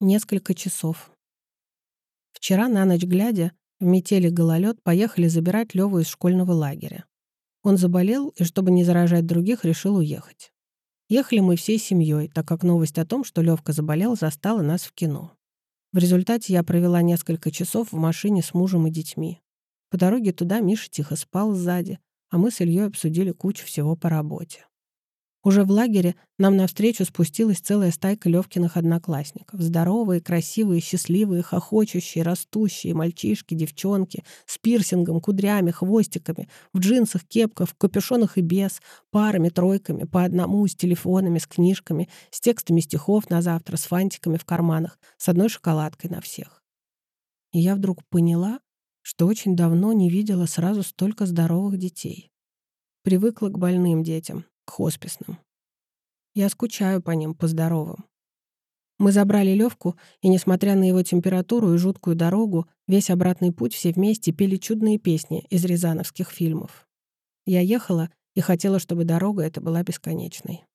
Несколько часов. Вчера на ночь глядя, в метели гололед поехали забирать Леву из школьного лагеря. Он заболел и, чтобы не заражать других, решил уехать. Ехали мы всей семьей, так как новость о том, что Левка заболел, застала нас в кино. В результате я провела несколько часов в машине с мужем и детьми. По дороге туда Миша тихо спал сзади, а мы с Ильей обсудили кучу всего по работе. Уже в лагере нам навстречу спустилась целая стайка Левкиных одноклассников. Здоровые, красивые, счастливые, хохочущие, растущие мальчишки, девчонки, с пирсингом, кудрями, хвостиками, в джинсах, кепках, в капюшонах и без, парами, тройками, по одному, с телефонами, с книжками, с текстами стихов на завтра, с фантиками в карманах, с одной шоколадкой на всех. И я вдруг поняла, что очень давно не видела сразу столько здоровых детей. Привыкла к больным детям, к хосписным. Я скучаю по ним, по здоровым. Мы забрали Левку, и, несмотря на его температуру и жуткую дорогу, весь обратный путь все вместе пели чудные песни из рязановских фильмов. Я ехала и хотела, чтобы дорога эта была бесконечной.